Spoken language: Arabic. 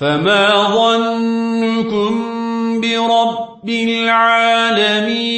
فما ظنكم برب العالمين